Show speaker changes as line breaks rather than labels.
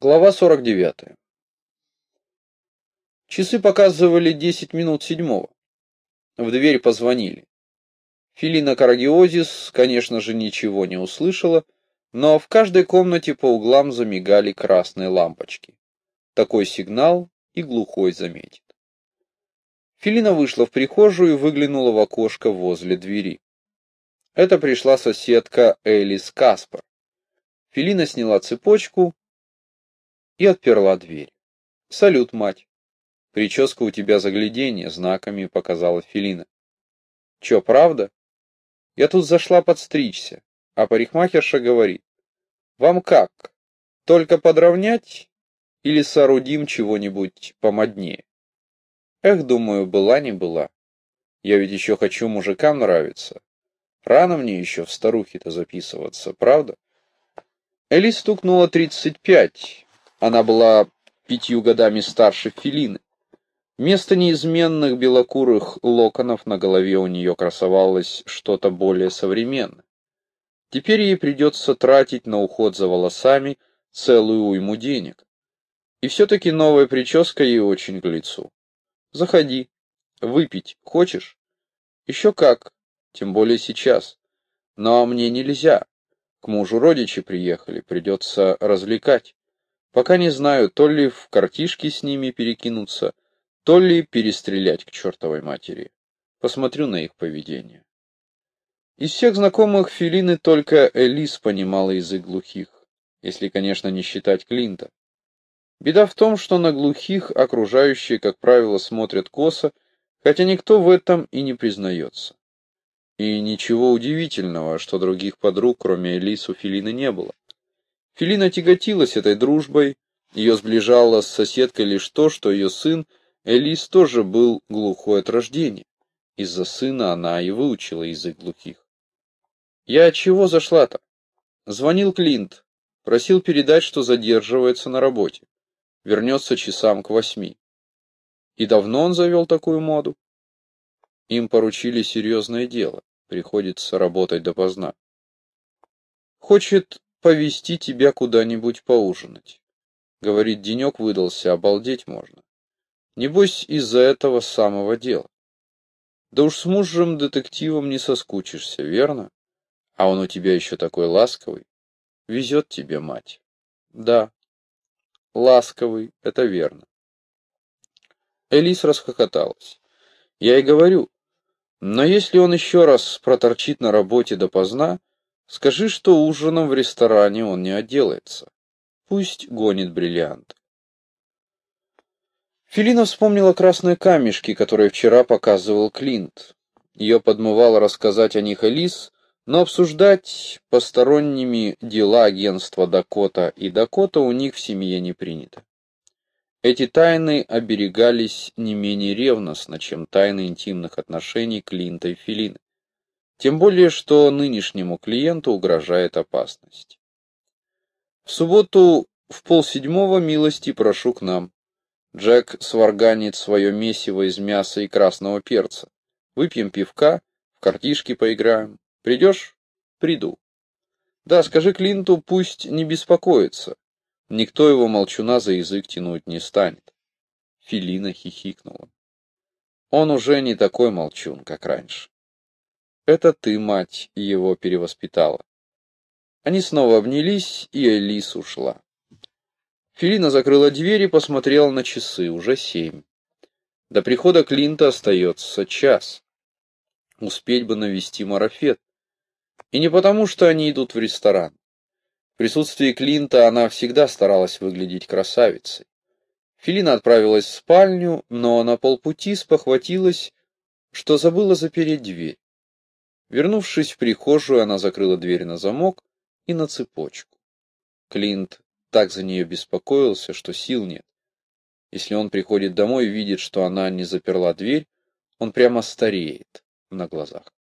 Глава 49. Часы показывали 10 минут седьмого. В дверь позвонили. Филина Карагиозис, конечно же, ничего не услышала, но в каждой комнате по углам замигали красные лампочки. Такой сигнал и глухой заметит. Филина вышла в прихожую и выглянула в окошко возле двери. Это пришла соседка Элис Каспар. Филина сняла цепочку и отперла дверь. «Салют, мать!» «Прическа у тебя загляденье», — знаками показала Филина. «Чё, правда?» «Я тут зашла подстричься, а парикмахерша говорит. Вам как, только подровнять или соорудим чего-нибудь помоднее?» Эх, думаю, была не была. Я ведь еще хочу мужикам нравиться. Рано мне еще в старухи-то записываться, правда? Эли стукнула тридцать пять, она была пятью годами старше Филины. Вместо неизменных белокурых локонов на голове у нее красовалось что-то более современное. Теперь ей придется тратить на уход за волосами целую уйму денег. И все-таки новая прическа ей очень к лицу. Заходи. Выпить хочешь? Еще как, тем более сейчас. Но мне нельзя. К мужу родичи приехали, придется развлекать. Пока не знаю, то ли в картишки с ними перекинуться, то ли перестрелять к чертовой матери. Посмотрю на их поведение. Из всех знакомых Филины только Элис понимала язык глухих, если, конечно, не считать Клинта. Беда в том, что на глухих окружающие, как правило, смотрят косо, хотя никто в этом и не признается. И ничего удивительного, что других подруг, кроме Элис, у Филины не было. Филина тяготилась этой дружбой, ее сближало с соседкой лишь то, что ее сын Элис тоже был глухой от рождения. Из-за сына она и выучила язык глухих. «Я чего зашла-то?» Звонил Клинт, просил передать, что задерживается на работе. Вернется часам к восьми. И давно он завел такую моду? Им поручили серьезное дело, приходится работать допоздна. Хочет повести тебя куда-нибудь поужинать. Говорит, денек выдался, обалдеть можно. Небось, из-за этого самого дела. Да уж с мужем-детективом не соскучишься, верно? А он у тебя еще такой ласковый. Везет тебе, мать. Да, ласковый, это верно. Элис расхохоталась. Я и говорю, но если он еще раз проторчит на работе допоздна, Скажи, что ужином в ресторане он не отделается. Пусть гонит бриллиант. Филина вспомнила красные камешки, которые вчера показывал Клинт. Ее подмывало рассказать о них Элис, но обсуждать посторонними дела агентства Дакота и Дакота у них в семье не принято. Эти тайны оберегались не менее ревностно, чем тайны интимных отношений Клинта и Филины. Тем более, что нынешнему клиенту угрожает опасность. В субботу в полседьмого милости прошу к нам. Джек сварганит свое месиво из мяса и красного перца. Выпьем пивка, в картишки поиграем. Придешь? Приду. Да, скажи Клинту, пусть не беспокоится. Никто его молчуна за язык тянуть не станет. Филина хихикнула. Он уже не такой молчун, как раньше. Это ты, мать, его перевоспитала. Они снова обнялись, и Элис ушла. Филина закрыла дверь и посмотрела на часы, уже семь. До прихода Клинта остается час. Успеть бы навести марафет. И не потому, что они идут в ресторан. В присутствии Клинта она всегда старалась выглядеть красавицей. Филина отправилась в спальню, но на полпути спохватилась, что забыла запереть дверь. Вернувшись в прихожую, она закрыла дверь на замок и на цепочку. Клинт так за нее беспокоился, что сил нет. Если он приходит домой и видит, что она не заперла дверь, он прямо стареет на глазах.